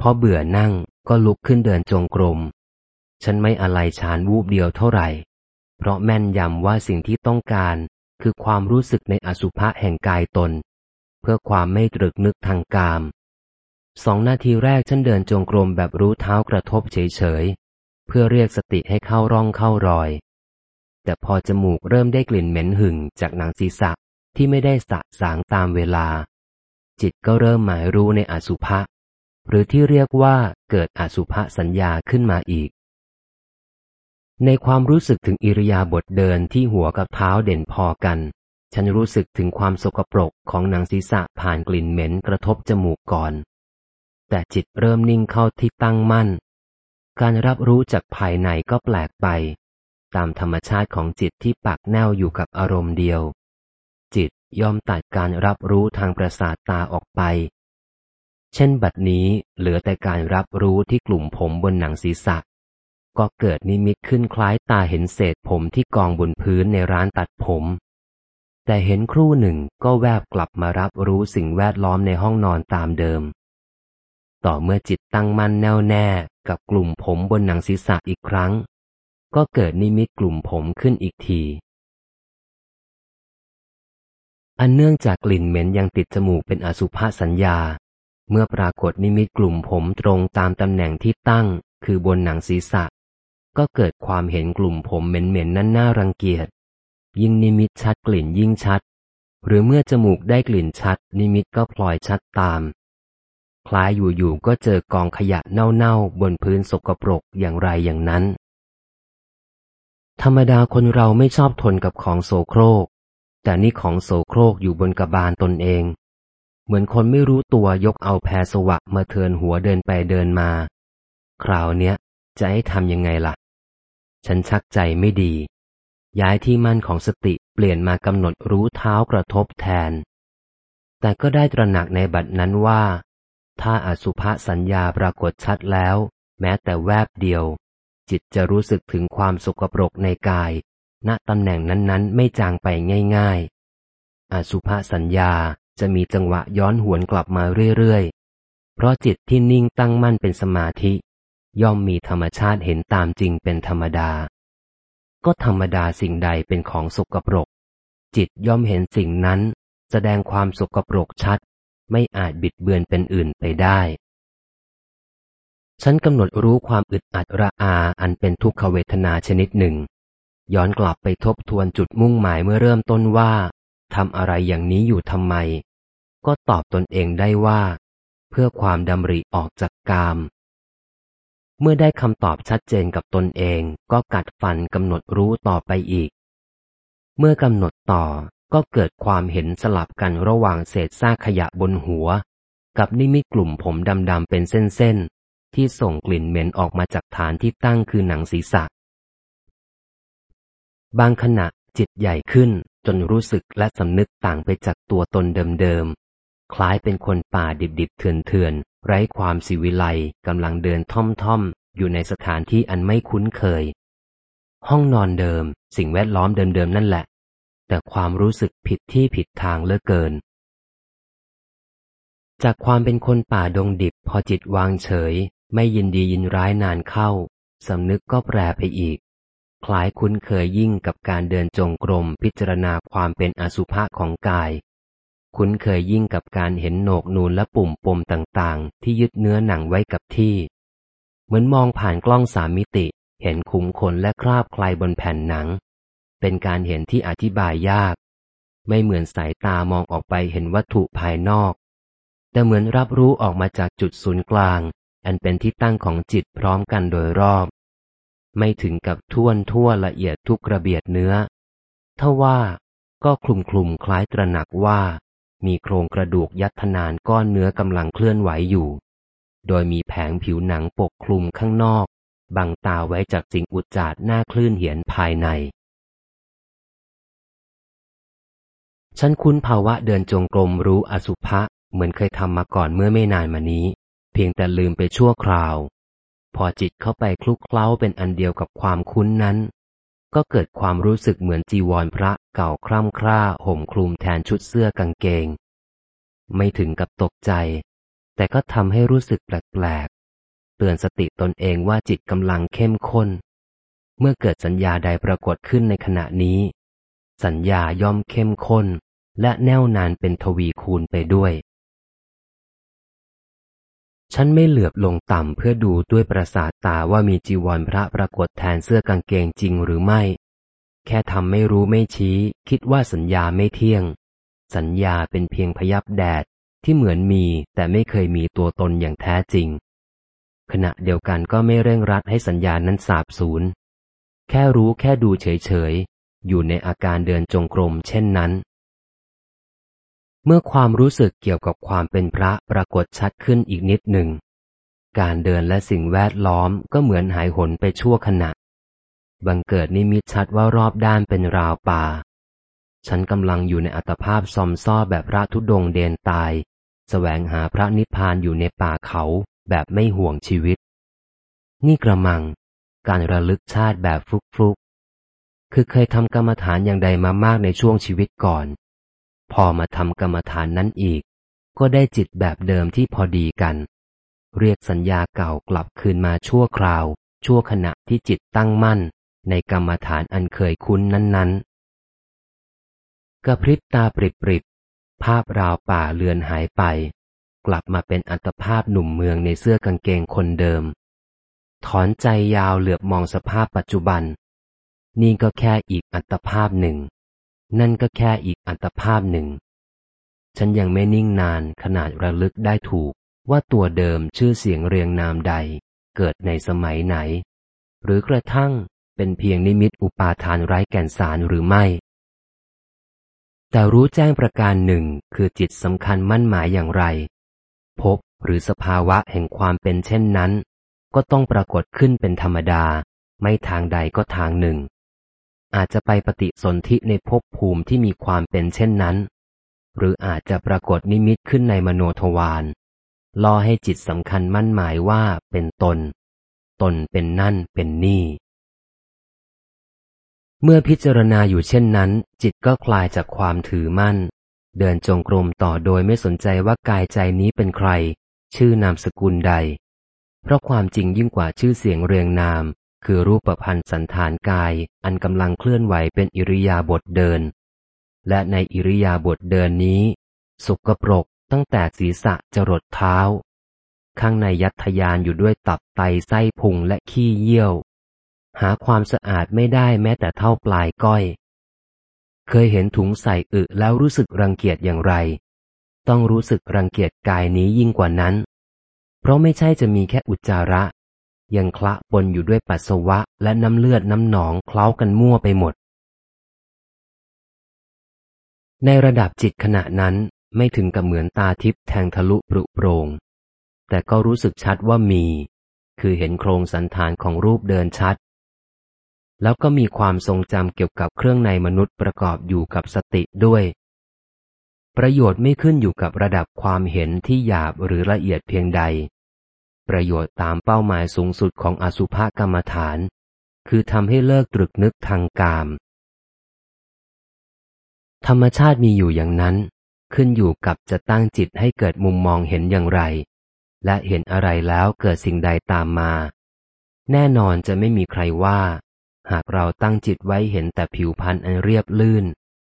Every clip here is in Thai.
พอเบื่อนั่งก็ลุกขึ้นเดินจงกรม ฉันไม่อะไรชานวูบเดียวเท่าไหร่ เพราะแม่นยำว่าสิ่งที่ต้องการคือความรู้สึกในอสุภะแห่งกายตน เพื่อความไม่ตรึกนึกทางกาม สองนาทีแรกฉันเดินจงกรมแบบรู้เท้ากระทบเฉยๆ เพื่อเรียกสติให้เข้าร่องเข้ารอย แต่พอจมูกเริ่มได้กลิ่นเหม็นหึ่งจากหนังศีรษะที่ไม่ได้สะสางตามเวลา จิตก็เริ่มหมายรู้ในอสุภะ หรือที่เรียกว่าเกิดอสุภสัญญาขึ้นมาอีก ในความรู้สึกถึงอิริยาบถเดินที่หัวกับเท้าเด่นพอกัน ฉันรู้สึกถึงความสกปรกของหนังศีรษะผ่านกลิ่นเหม็นกระทบจมูกก่อน แต่จิตเริ่มนิ่งเข้าที่ตั้งมั่น การรับรู้จากภายในก็แปลกไป ตามธรรมชาติของจิตที่ปักแนวอยู่กับอารมณ์เดียว จิตย่อมตัดการรับรู้ทางประสาทตาออกไป เช่นบัดนี้เหลือแต่การรับรู้ที่กลุ่มผมบนหนังศีรษะ ก็เกิดนิมิตขึ้นคล้ายตาเห็นเศษผมที่กองบนพื้นในร้านตัดผม แต่เห็นครู่หนึ่งก็แวบกลับมารับรู้สิ่งแวดล้อมในห้องนอนตามเดิม ต่อเมื่อจิตตั้งมั่นแน่วแน่กับกลุ่มผมบนหนังศีรษะอีกครั้ง ก็เกิดนิมิตกลุ่มผมขึ้นอีกทีอันเนื่องจากกลิ่นเหม็นยังติดจมูกเป็นอสุภสัญญา เมื่อปรากฏนิมิตกลุ่มผมตรงตามตำแหน่งที่ตั้ง คือบนหนังศีรษะ ก็เกิดความเห็นกลุ่มผมเหม็นๆนั้นน่ารังเกียจ ยิ่งนิมิตชัดกลิ่นยิ่งชัด หรือเมื่อจมูกได้กลิ่นชัด นิมิตก็พลอยชัดตาม คล้ายอยู่ๆก็เจอกองขยะเน่าๆบนพื้นสกปรกอย่างไรอย่างนั้น ธรรมดาคนเราไม่ชอบทนกับของโสโครก แต่นี่ของโสโครกอยู่บนกระบาลตนเอง เหมือนคนไม่รู้ตัวยกเอาแพรสวะมาเทินหัวเดินไปเดินมา คราวเนี้ยจะให้ทำยังไงละ่ะ ฉันชักใจไม่ดี ย้ายที่มั่นของสติเปลี่ยนมากำหนดรู้เท้ากระทบแทน แต่ก็ได้ตระหนักในบัดนั้นว่า ถ้าอสุภสัญญาปรากฏชัดแล้ว แม้แต่แวบเดียว จิตจะรู้สึกถึงความสกปรกในกาย ณตำแหน่งนั้นๆ ไม่จางไปง่าย ๆ อสุภสัญญา จะมีจังหวะย้อนหวนกลับมาเรื่อยๆ เพราะจิตที่นิ่งตั้งมั่นเป็นสมาธิ ย่อมมีธรรมชาติเห็นตามจริงเป็นธรรมดา ก็ธรรมดาสิ่งใดเป็นของสกปรก จิตย่อมเห็นสิ่งนั้น แสดงความสกปรกชัด ไม่อาจบิดเบือนเป็นอื่นไปได้ ฉันกำหนดรู้ความอึดอัดระอาอันเป็นทุกขเวทนาชนิดหนึ่ง ย้อนกลับไปทบทวนจุดมุ่งหมายเมื่อเริ่มต้นว่าทำอะไรอย่างนี้อยู่ทำไม ก็ตอบตนเองได้ว่า เพื่อความดำริออกจากกาม เมื่อได้คำตอบชัดเจนกับตนเองก็กัดฟันกำหนดรู้ต่อไปอีก เมื่อกำหนดต่อก็เกิดความเห็นสลับกันระหว่างเศษซากขยะบนหัว กับนิมิตกลุ่มผมดำๆเป็นเส้นๆ ที่ส่งกลิ่นเหม็นออกมาจากฐานที่ตั้งคือหนังศีรษะ บางขณะจิตใหญ่ขึ้นจนรู้สึกและสำนึกต่างไปจากตัวตนเดิม คล้ายเป็นคนป่าดิบๆเถื่อนๆ ไร้ความสิวิไลกำลังเดินท่อมๆ อยู่ในสถานที่อันไม่คุ้นเคย ห้องนอนเดิม สิ่งแวดล้อมเดิมๆ นั่นแหละ แต่ความรู้สึกผิดที่ผิดทางเลือเกิน จากความเป็นคนป่าดงดิบพอจิตวางเฉย ไม่ยินดียินร้ายนานเข้าสำนึกก็แปรไปอีก คล้ายคุ้นเคยยิ่งกับการเดินจงกรมพิจารณาความเป็นอสุภะของกาย คุ้นเคยยิ่งกับการเห็นโหนกนูนและปุ่มปมต่างๆ ที่ยึดเนื้อหนังไว้กับที่ เหมือนมองผ่านกล้องสามมิติ เห็นขุมขนและคราบใครบนแผ่นหนัง เป็นการเห็นที่อธิบายยาก ไม่เหมือนสายตามองออกไปเห็นวัตถุภายนอก แต่เหมือนรับรู้ออกมาจากจุดศูนย์กลาง อันเป็นที่ตั้งของจิตพร้อมกันโดยรอบ ไม่ถึงกับท่วนทั่วละเอียดทุกระเบียดเนื้อถ้าว่าก็คลุมคลุมคล้ายตระหนักว่า มีโครงกระดูกยัดทนานก้อนเนื้อกำลังเคลื่อนไหวอยู่ โดยมีแผงผิวหนังปกคลุมข้างนอก บังตาไว้จากสิ่งอุจจาดหน้าคลื่นเหียนภายใน ฉันคุ้นภาวะเดินจงกรมรู้อสุภะเหมือนเคยทำมาก่อนเมื่อไม่นานมานี้ เพียงแต่ลืมไปชั่วคราว พอจิตเข้าไปคลุกเคล้าเป็นอันเดียวกับความคุ้นนั้น ก็เกิดความรู้สึกเหมือนจีวรพระเก่าคร่ำคร่าห่มคลุมแทนชุดเสื้อกางเกง ไม่ถึงกับตกใจ แต่ก็ทำให้รู้สึกแปลกๆ เตือนสติตนเองว่าจิตกำลังเข้มข้น เมื่อเกิดสัญญาใดปรากฏขึ้นในขณะนี้ สัญญาย่อมเข้มข้น และแน่วนานเป็นทวีคูณไปด้วย ฉันไม่เหลือบลงต่ำเพื่อดูด้วยประสาทตาว่ามีจีวรพระปรากฏแทนเสื้อกางเกงจริงหรือไม่ แค่ทำไม่รู้ไม่ชี้ คิดว่าสัญญาไม่เที่ยง สัญญาเป็นเพียงพยับแดดที่เหมือนมีแต่ไม่เคยมีตัวตนอย่างแท้จริง ขณะเดียวกันก็ไม่เร่งรัดให้สัญญานั้นสาบสูญ แค่รู้แค่ดูเฉยๆ อยู่ในอาการเดินจงกรมเช่นนั้น เมื่อความรู้สึกเกี่ยวกับความเป็นพระปรากฏชัดขึ้นอีกนิดหนึ่ง การเดินและสิ่งแวดล้อมก็เหมือนหายหนไปชั่วขณะ บังเกิดนิมิตชัดว่ารอบด้านเป็นราวป่า ฉันกำลังอยู่ในอัตภาพซอมซ่อแบบพระทุดงเดนตายแสวงหาพระนิพพานอยู่ในป่าเขาแบบไม่ห่วงชีวิต นี่กระมัง การระลึกชาติแบบฟุกฟุกคือเคยทำกรรมฐานอย่างใดมามากในช่วงชีวิตก่อน พอมาทำกรรมฐานนั้นอีก ก็ได้จิตแบบเดิมที่พอดีกัน เรียกสัญญาเก่ากลับคืนมาชั่วคราว ชั่วขณะที่จิตตั้งมั่น ในกรรมฐานอันเคยคุ้นนั้นๆ กระพริบตาปริบภาพราวป่าเลือนหายไป กลับมาเป็นอัตภาพหนุ่มเมืองในเสื้อกางเกงคนเดิม ถอนใจยาวเหลือบมองสภาพปัจจุบัน นี่ก็แค่อีกอัตภาพหนึ่ง นั่นก็แค่อีกอัตภาพหนึ่ง ฉันยังไม่นิ่งนานขนาดระลึกได้ถูกว่าตัวเดิมชื่อเสียงเรียงนามใด เกิดในสมัยไหน หรือกระทั่งเป็นเพียงนิมิตอุปาทานไร้แก่นสารหรือไม่ แต่รู้แจ้งประการหนึ่งคือจิตสำคัญมั่นหมายอย่างไร พบหรือสภาวะแห่งความเป็นเช่นนั้น ก็ต้องปรากฏขึ้นเป็นธรรมดา ไม่ทางใดก็ทางหนึ่ง อาจจะไปปฏิสนธิในภพภูมิที่มีความเป็นเช่นนั้น หรืออาจจะปรากฏนิมิตขึ้นในมโนทวารล่อให้จิตสำคัญมั่นหมายว่าเป็นตน ตนเป็นนั่นเป็นนี่ เมื่อพิจารณาอยู่เช่นนั้น จิตก็คลายจากความถือมั่น เดินจงกรมต่อโดยไม่สนใจว่ากายใจนี้เป็นใคร ชื่อนามสกุลใด เพราะความจริงยิ่งกว่าชื่อเสียงเรียงนาม คือรูปประพันธ์สันฐานกาย อันกำลังเคลื่อนไหวเป็นอิริยาบถเดิน และในอิริยาบถเดินนี้ สุกปรกตั้งแต่ศีรษะจรดเท้า ข้างในยัดทยานอยู่ด้วยตับไตไส้พุงและขี้เยี่ยว หาความสะอาดไม่ได้แม้แต่เท่าปลายก้อย เคยเห็นถุงใส่อึแล้วรู้สึกรังเกียจอย่างไร ต้องรู้สึกรังเกียจกายนี้ยิ่งกว่านั้น เพราะไม่ใช่จะมีแค่อุจจาระ ยังคละปนอยู่ด้วยปัสสาวะและน้ำเลือดน้ำหนองเคล้ากันมั่วไปหมด ในระดับจิตขณะนั้นไม่ถึงกับเหมือนตาทิพย์แทงทะลุปรุโปรง แต่ก็รู้สึกชัดว่ามี คือเห็นโครงสันฐานของรูปเดินชัด แล้วก็มีความทรงจำเกี่ยวกับเครื่องในมนุษย์ประกอบอยู่กับสติด้วย ประโยชน์ไม่ขึ้นอยู่กับระดับความเห็นที่หยาบหรือละเอียดเพียงใด ประโยชน์ตามเป้าหมายสูงสุดของอสุภกรรมฐาน คือทำให้เลิกตรึกนึกทางกาม ธรรมชาติมีอยู่อย่างนั้น ขึ้นอยู่กับจะตั้งจิตให้เกิดมุมมองเห็นอย่างไร และเห็นอะไรแล้วเกิดสิ่งใดตามมา แน่นอนจะไม่มีใครว่า หากเราตั้งจิตไว้เห็นแต่ผิวพรรณอันเรียบลื่น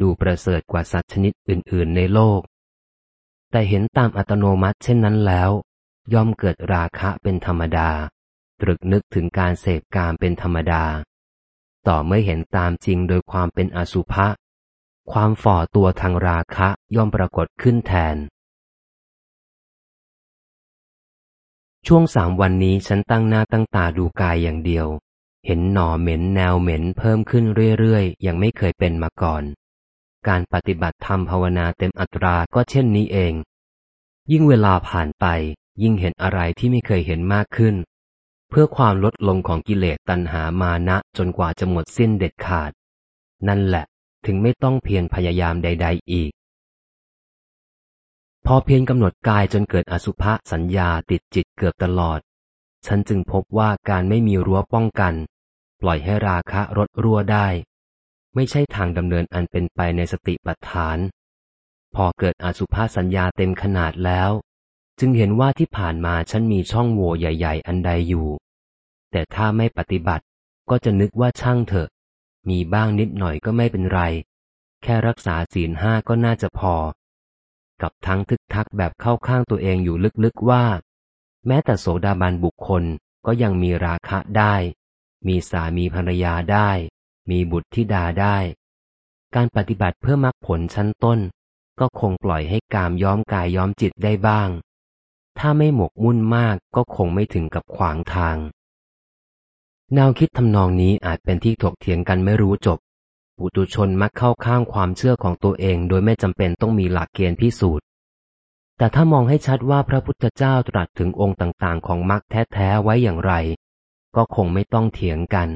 ดูประเสริฐกว่าสัตว์ชนิดอื่น ๆ ในโลกแต่เห็นตามอัตโนมัติเช่นนั้นแล้ว ย่อมเกิดราคะเป็นธรรมดา ตรึกนึกถึงการเสพกามเป็นธรรมดา ต่อเมื่อเห็นตามจริงโดยความเป็นอสุภะ ความฝ่อตัวทางราคะย่อมปรากฏขึ้นแทน ช่วงสามวันนี้ฉันตั้งหน้าตั้งตาดูกายอย่างเดียว เห็นหน่อเหม็นแนวเหม็นเพิ่มขึ้นเรื่อยๆ ยังไม่เคยเป็นมาก่อน การปฏิบัติธรรมภาวนาเต็มอัตราก็เช่นนี้เองยิ่งเวลาผ่านไป ยิ่งเห็นอะไรที่ไม่เคยเห็นมากขึ้น เพื่อความลดลงของกิเลสตัณหามานะจนกว่าจะหมดสิ้นเด็ดขาด นั่นแหละ ถึงไม่ต้องเพียรพยายามใด ๆ อีก พอเพียรกำหนดกายจนเกิดอสุภะสัญญาติดจิตเกือบตลอด ฉันจึงพบว่าการไม่มีรั้วป้องกัน ปล่อยให้ราคะรดรั่วได้ ไม่ใช่ทางดำเนินอันเป็นไปในสติปัฏฐานพอเกิดอสุภาสัญญาเต็มขนาดแล้ว จึงเห็นว่าที่ผ่านมาฉันมีช่องโหว่ใหญ่ ๆ อันใดอยู่ แต่ถ้าไม่ปฏิบัติ ก็จะนึกว่าช่างเถอะ มีบ้างนิดหน่อยก็ไม่เป็นไร แค่รักษาศีลห้าก็น่าจะพอ กับทั้งทึกทักแบบเข้าข้างตัวเองอยู่ลึกๆว่า แม้แต่โสดาบันบุคคลก็ยังมีราคะได้ มีสามีภรรยาได้ มีบุตรธิดาได้ การปฏิบัติเพื่อมรรคผลชั้นต้น ก็คงปล่อยให้กามย้อมกายย้อมจิตได้บ้าง ถ้าไม่หมกมุ่นมากก็คงไม่ถึงกับขวางทาง แนวคิดทำนองนี้อาจเป็นที่ถกเถียงกันไม่รู้จบ ปุตุชนมักเข้าข้างความเชื่อของตัวเอง โดยไม่จำเป็นต้องมีหลักเกณฑ์พิสูจน์ แต่ถ้ามองให้ชัดว่าพระพุทธเจ้าตรัสถึงองค์ต่างๆ ของมรรคแท้ๆไว้อย่างไร ก็คงไม่ต้องเถียงกัน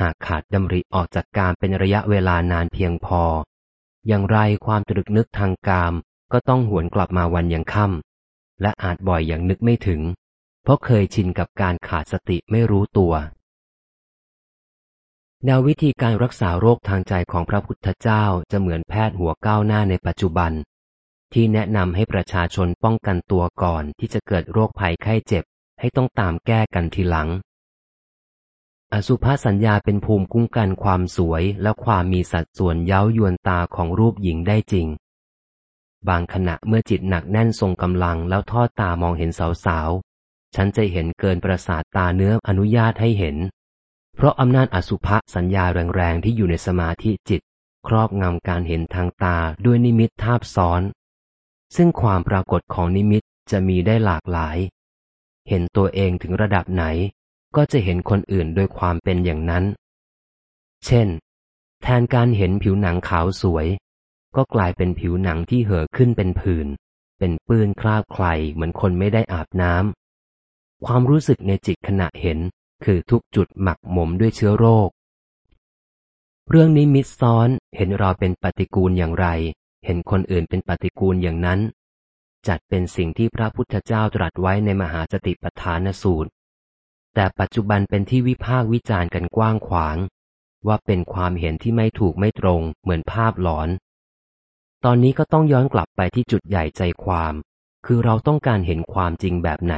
หากขาดดำริออกจากการเป็นระยะเวลานานเพียงพอ อย่างไรความตรึกนึกทางกามก็ต้องหวนกลับมาวันยังค่ำ และอาจบ่อยอย่างนึกไม่ถึง เพราะเคยชินกับการขาดสติไม่รู้ตัว แนววิธีการรักษาโรคทางใจของพระพุทธเจ้าจะเหมือนแพทย์หัวก้าวหน้าในปัจจุบัน ที่แนะนำให้ประชาชนป้องกันตัวก่อนที่จะเกิดโรคภัยไข้เจ็บ ให้ต้องตามแก้กันทีหลัง อสุภาสัญญาเป็นภูมิคุ้มกันความสวยและความมีสัดส่วนเย้ายวนตาของรูปหญิงได้จริง บางขณะเมื่อจิตหนักแน่นทรงกำลังแล้วทอดตามองเห็นสาวๆ ฉันจะเห็นเกินประสาทตาเนื้ออนุญาตให้เห็น เพราะอำนาจอสุภะสัญญาแรงๆ ที่อยู่ในสมาธิจิต ครอบงำการเห็นทางตาด้วยนิมิตทาบซ้อน ซึ่งความปรากฏของนิมิตจะมีได้หลากหลาย เห็นตัวเองถึงระดับไหน ก็จะเห็นคนอื่นโดยความเป็นอย่างนั้น เช่น แทนการเห็นผิวหนังขาวสวย ก็กลายเป็นผิวหนังที่เห่อขึ้นเป็นผื่น เป็นปื้นคราบใครเหมือนคนไม่ได้อาบน้ำ ความรู้สึกในจิตขณะเห็น คือทุกจุดหมักหมมด้วยเชื้อโรค เรื่องนี้มิดซ้อนเห็นเราเป็นปฏิกูลอย่างไร เห็นคนอื่นเป็นปฏิกูลอย่างนั้น จัดเป็นสิ่งที่พระพุทธเจ้าตรัสไว้ในมหาสติปัฏฐานสูตร แต่ปัจจุบันเป็นที่วิพากษ์วิจารณ์กันกว้างขวางว่าเป็นความเห็นที่ไม่ถูกไม่ตรงเหมือนภาพหลอน ตอนนี้ก็ต้องย้อนกลับไปที่จุดใหญ่ใจความ คือเราต้องการเห็นความจริงแบบไหน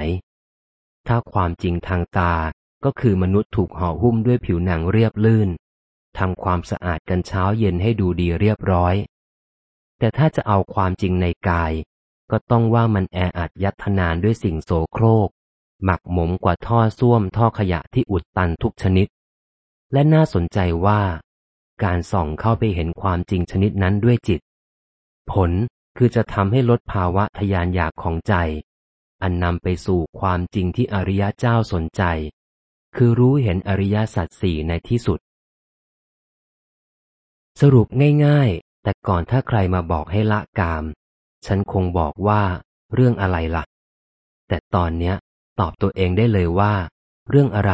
ถ้าความจริงทางตาก็คือมนุษย์ถูกห่อหุ้มด้วยผิวหนังเรียบลื่นทำความสะอาดกันเช้าเย็นให้ดูดีเรียบร้อย แต่ถ้าจะเอาความจริงในกาย ก็ต้องว่ามันแออัดยัดทนานด้วยสิ่งโสโครก หมักหมมกว่าท่อส้วมท่อขยะที่อุดตันทุกชนิด และน่าสนใจว่า การส่องเข้าไปเห็นความจริงชนิดนั้นด้วยจิต ผลคือจะทำให้ลดภาวะทยานอยากของใจ อันนำไปสู่ความจริงที่อริยะเจ้าสนใจ คือรู้เห็นอริยสัจสี่ในที่สุด สรุปง่ายๆ แต่ก่อนถ้าใครมาบอกให้ละกาม ฉันคงบอกว่า เรื่องอะไรละ่ะ แต่ตอนเนี้ย ตอบตัวเองได้เลยว่า เรื่องอะไร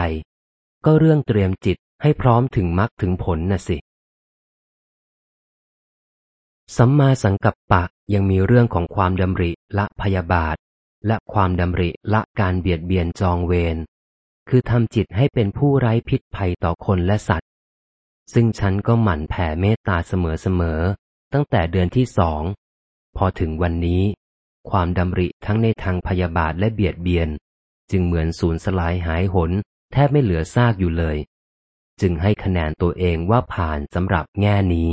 ก็เรื่องเตรียมจิตให้พร้อมถึงมรรคถึงผลน่ะสิ สัมมาสังกัปปะยังมีเรื่องของความดำริละพยาบาท และความดำริละการเบียดเบียนจองเวร คือทำจิตให้เป็นผู้ไร้พิษภัยต่อคนและสัตว์ ซึ่งฉันก็หมั่นแผ่เมตตาเสมอๆ ตั้งแต่เดือนที่สอง พอถึงวันนี้ ความดำริทั้งในทางพยาบาทและเบียดเบียน จึงเหมือนสูญสลายหายหน แทบไม่เหลือซากอยู่เลย จึงให้คะแนนตัวเองว่าผ่านสำหรับแง่นี้